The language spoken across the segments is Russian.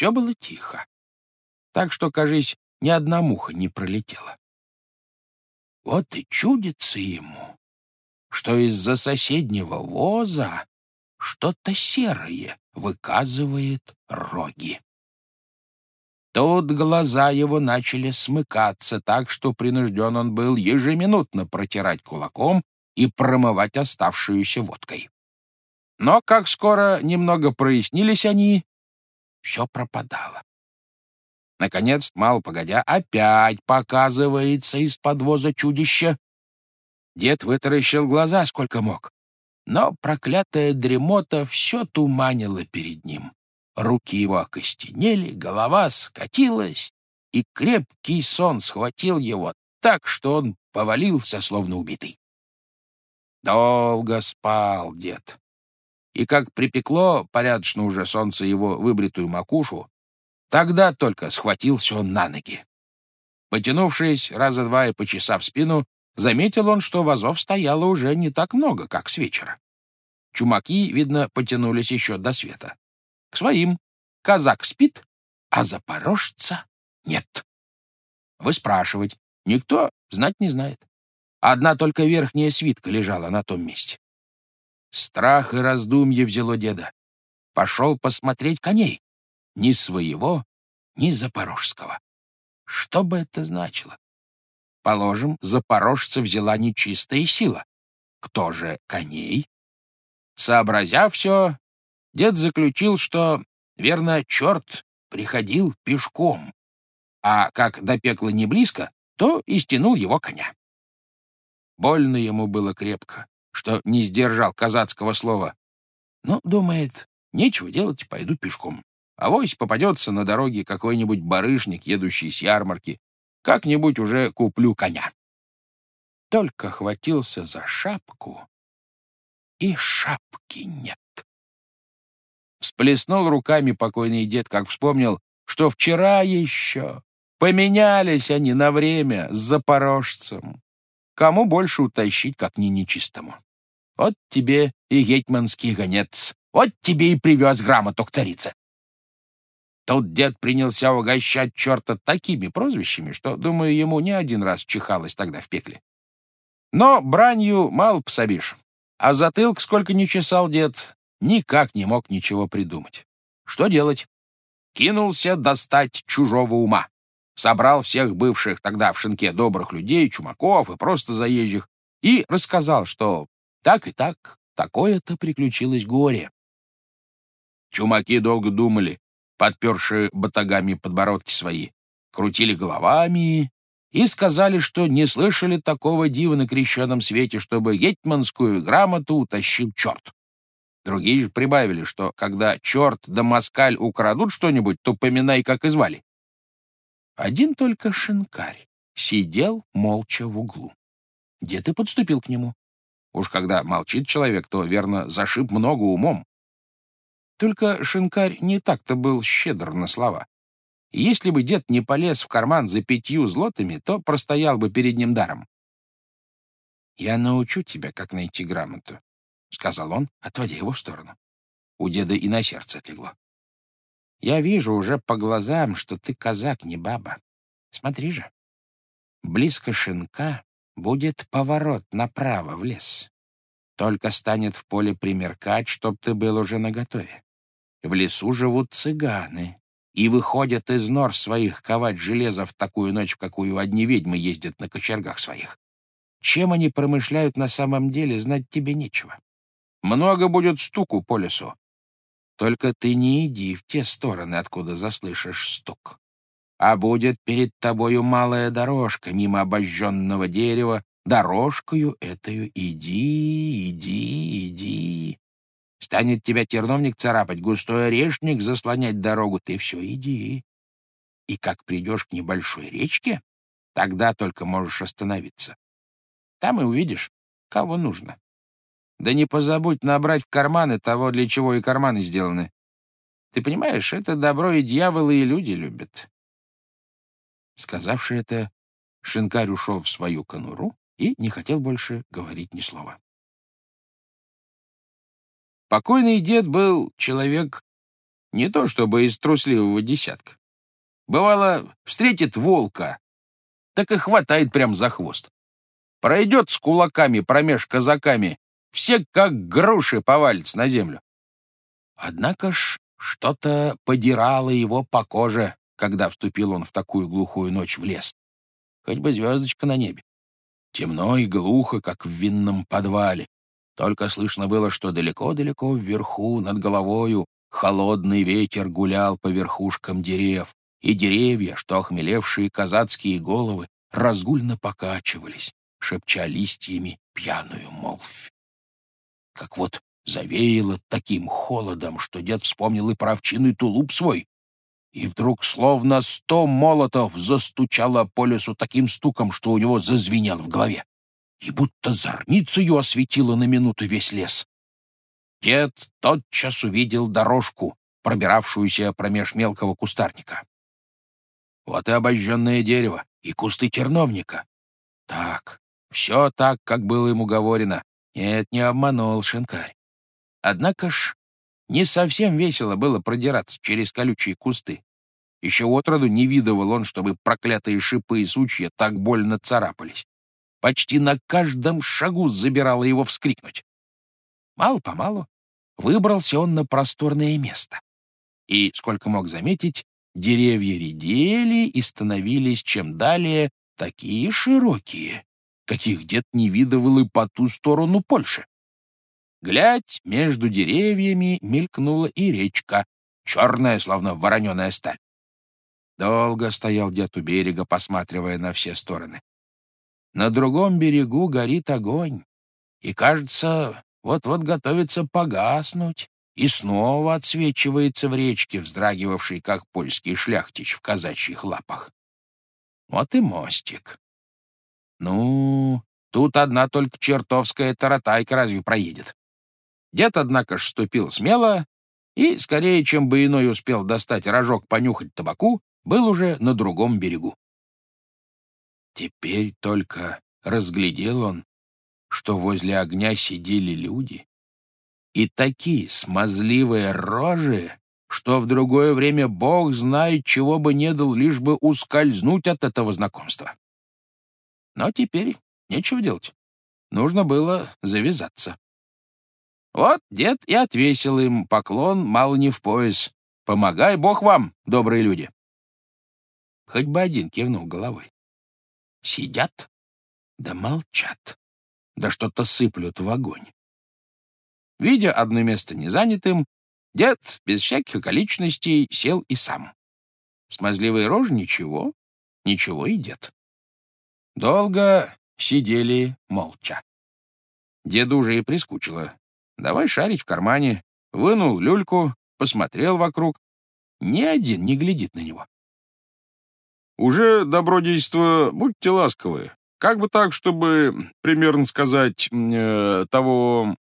Все было тихо. Так что, кажись, ни одна муха не пролетела. Вот и чудится ему, что из-за соседнего воза что-то серое выказывает роги. Тут глаза его начали смыкаться так, что принужден он был ежеминутно протирать кулаком и промывать оставшуюся водкой. Но как скоро немного прояснились они, все пропадало. Наконец, мало погодя, опять показывается из подвоза чудище. Дед вытаращил глаза сколько мог, но проклятая дремота все туманила перед ним. Руки его окостенели, голова скатилась, и крепкий сон схватил его так, что он повалился, словно убитый. Долго спал дед. И как припекло порядочно уже солнце его выбритую макушу, тогда только схватился он на ноги. Потянувшись раза два и почесав спину, заметил он, что вазов стояло уже не так много, как с вечера. Чумаки, видно, потянулись еще до света. К своим. Казак спит, а запорожца нет. Вы спрашивать. Никто знать не знает. Одна только верхняя свитка лежала на том месте. Страх и раздумье взяло деда. Пошел посмотреть коней. Ни своего, ни запорожского. Что бы это значило? Положим, запорожца взяла нечистая сила. Кто же коней? Сообразя все, дед заключил, что, верно, черт приходил пешком, а как до пекла не близко, то и стянул его коня. Больно ему было крепко, что не сдержал казацкого слова. Но, думает, нечего делать, пойду пешком. А вось попадется на дороге какой-нибудь барышник, едущий с ярмарки. Как-нибудь уже куплю коня. Только хватился за шапку, и шапки нет. Всплеснул руками покойный дед, как вспомнил, что вчера еще поменялись они на время с запорожцем. Кому больше утащить, как не нечистому? Вот тебе и гетьманский гонец, вот тебе и привез грамоту к царице. Тут дед принялся угощать черта такими прозвищами, что, думаю, ему не один раз чихалось тогда в пекле. Но бранью мало пособишь. А затылк, сколько ни чесал дед, никак не мог ничего придумать. Что делать? Кинулся достать чужого ума. Собрал всех бывших тогда в шинке добрых людей, чумаков и просто заезжих, и рассказал, что так и так, такое-то приключилось горе. Чумаки долго думали, подпершие батагами подбородки свои, крутили головами и сказали, что не слышали такого дива на крещенном свете, чтобы гетьманскую грамоту утащил черт. Другие же прибавили, что когда черт да москаль украдут что-нибудь, то поминай, как и звали. Один только шинкарь сидел молча в углу. Дед и подступил к нему. Уж когда молчит человек, то, верно, зашиб много умом. Только шинкарь не так-то был щедр на слова. Если бы дед не полез в карман за пятью злотами, то простоял бы перед ним даром. «Я научу тебя, как найти грамоту», — сказал он, отводя его в сторону. У деда и на сердце отлегло. «Я вижу уже по глазам, что ты казак, не баба. Смотри же. Близко шинка будет поворот направо в лес. Только станет в поле примеркать, чтоб ты был уже наготове. В лесу живут цыганы, и выходят из нор своих ковать железо в такую ночь, в какую одни ведьмы ездят на кочергах своих. Чем они промышляют на самом деле, знать тебе нечего. Много будет стуку по лесу. Только ты не иди в те стороны, откуда заслышишь стук. А будет перед тобою малая дорожка мимо обожженного дерева. Дорожкою этою иди, иди, иди. Станет тебя терновник царапать, густой орешник заслонять дорогу, ты все иди. И как придешь к небольшой речке, тогда только можешь остановиться. Там и увидишь, кого нужно. Да не позабудь набрать в карманы того, для чего и карманы сделаны. Ты понимаешь, это добро и дьяволы, и люди любят. Сказавши это, шинкарь ушел в свою конуру и не хотел больше говорить ни слова. Покойный дед был человек Не то чтобы из трусливого десятка. Бывало, встретит волка, так и хватает прям за хвост. Пройдет с кулаками промеж казаками, все как груши повалятся на землю. Однако ж что-то подирало его по коже, когда вступил он в такую глухую ночь в лес. Хоть бы звездочка на небе. Темно и глухо, как в винном подвале. Только слышно было, что далеко-далеко вверху, над головою, холодный ветер гулял по верхушкам дерев, и деревья, что охмелевшие казацкие головы, разгульно покачивались, шепча листьями пьяную молвь. Как вот завеяло таким холодом, что дед вспомнил и про овчинный тулуп свой, и вдруг словно сто молотов застучало по лесу таким стуком, что у него зазвенело в голове, и будто зорницею осветило на минуту весь лес. Дед тотчас увидел дорожку, пробиравшуюся промеж мелкого кустарника. Вот и обожженное дерево, и кусты терновника. Так, все так, как было ему говорено. Нет, не обманул шинкарь. Однако ж не совсем весело было продираться через колючие кусты. Еще отроду не видывал он, чтобы проклятые шипы и сучья так больно царапались. Почти на каждом шагу забирало его вскрикнуть. Мало-помалу выбрался он на просторное место. И, сколько мог заметить, деревья редели и становились чем далее такие широкие, каких дед не видывал и по ту сторону Польши. Глядь, между деревьями мелькнула и речка, черная, словно вороненая сталь. Долго стоял дед у берега, посматривая на все стороны. На другом берегу горит огонь, и, кажется, вот-вот готовится погаснуть, и снова отсвечивается в речке, вздрагивавшей, как польский шляхтич в казачьих лапах. Вот и мостик. Ну, тут одна только чертовская таратайка разве проедет? Дед, однако ж, ступил смело и, скорее, чем бы иной успел достать рожок понюхать табаку, был уже на другом берегу. Теперь только разглядел он, что возле огня сидели люди, и такие смазливые рожи, что в другое время Бог знает, чего бы не дал, лишь бы ускользнуть от этого знакомства. Но теперь нечего делать. Нужно было завязаться. Вот дед и отвесил им поклон мало не в пояс. «Помогай Бог вам, добрые люди!» Хоть бы один кивнул головой. Сидят, да молчат, да что-то сыплют в огонь. Видя одно место незанятым, дед без всяких околичностей сел и сам. Смазливый рожь — ничего, ничего и дед. Долго сидели молча. Деду уже и прискучило. Давай шарить в кармане. Вынул люльку, посмотрел вокруг. Ни один не глядит на него. Уже, добродейство, будьте ласковы. Как бы так, чтобы, примерно сказать, э, того...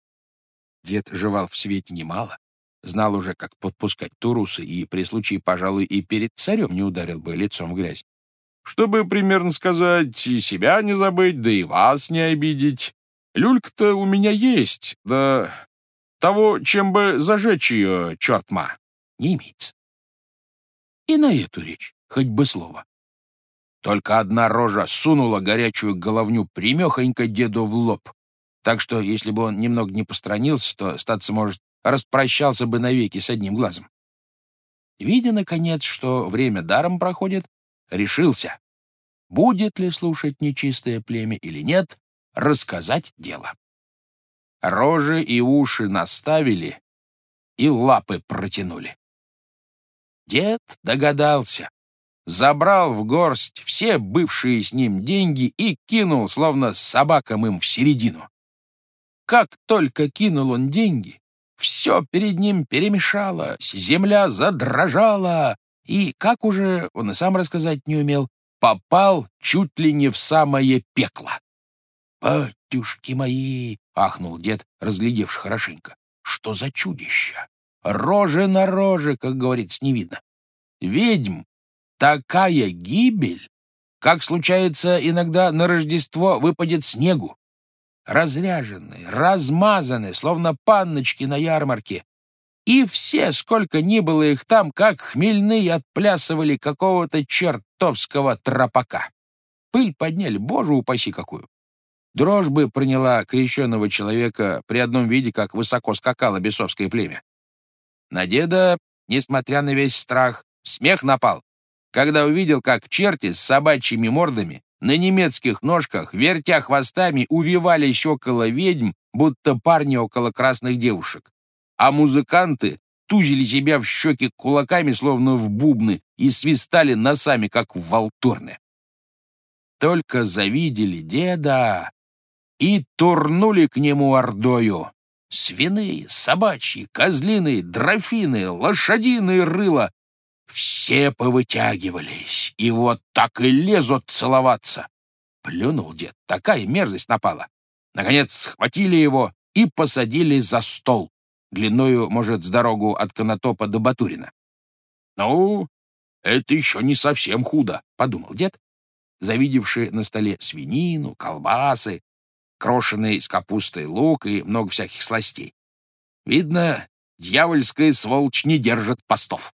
Дед жевал в свете немало, знал уже, как подпускать турусы, и при случае, пожалуй, и перед царем не ударил бы лицом в грязь. Чтобы, примерно сказать, и себя не забыть, да и вас не обидеть. Люлька-то у меня есть, да того, чем бы зажечь ее, черт ма, не имеется. И на эту речь хоть бы слово. Только одна рожа сунула горячую головню примехонько деду в лоб, так что, если бы он немного не постранился, то, статься может, распрощался бы навеки с одним глазом. Видя, наконец, что время даром проходит, решился, будет ли слушать нечистое племя или нет, рассказать дело рожи и уши наставили и лапы протянули. Дед догадался, забрал в горсть все бывшие с ним деньги и кинул, словно собакам им в середину. Как только кинул он деньги, все перед ним перемешалось, земля задрожала, и, как уже он и сам рассказать не умел, попал чуть ли не в самое пекло. «Батюшки мои!» — ахнул дед, разглядевший хорошенько. «Что за чудище? Рожи на роже, как говорится, не видно. Ведьм, такая гибель, как случается иногда на Рождество выпадет снегу. Разряженные, размазанные, словно панночки на ярмарке. И все, сколько ни было их там, как хмельные, отплясывали какого-то чертовского тропака. Пыль подняли, боже упаси какую. Дрожь бы проняла крещенного человека при одном виде, как высоко скакало бесовское племя. На деда, несмотря на весь страх, смех напал, когда увидел, как черти с собачьими мордами на немецких ножках, вертя хвостами, увивались около ведьм, будто парни около красных девушек а музыканты тузили себя в щеки кулаками, словно в бубны, и свистали носами, как в волторны. Только завидели деда и турнули к нему ордою. Свиные, собачьи, козлиные, дрофины, лошадиные рыла — все повытягивались, и вот так и лезут целоваться. Плюнул дед, такая мерзость напала. Наконец схватили его и посадили за стол длиною, может, с дорогу от Конотопа до Батурина. «Ну, это еще не совсем худо», — подумал дед, завидевший на столе свинину, колбасы, крошенный из капусты лук и много всяких сластей. Видно, дьявольская сволочь не держит постов.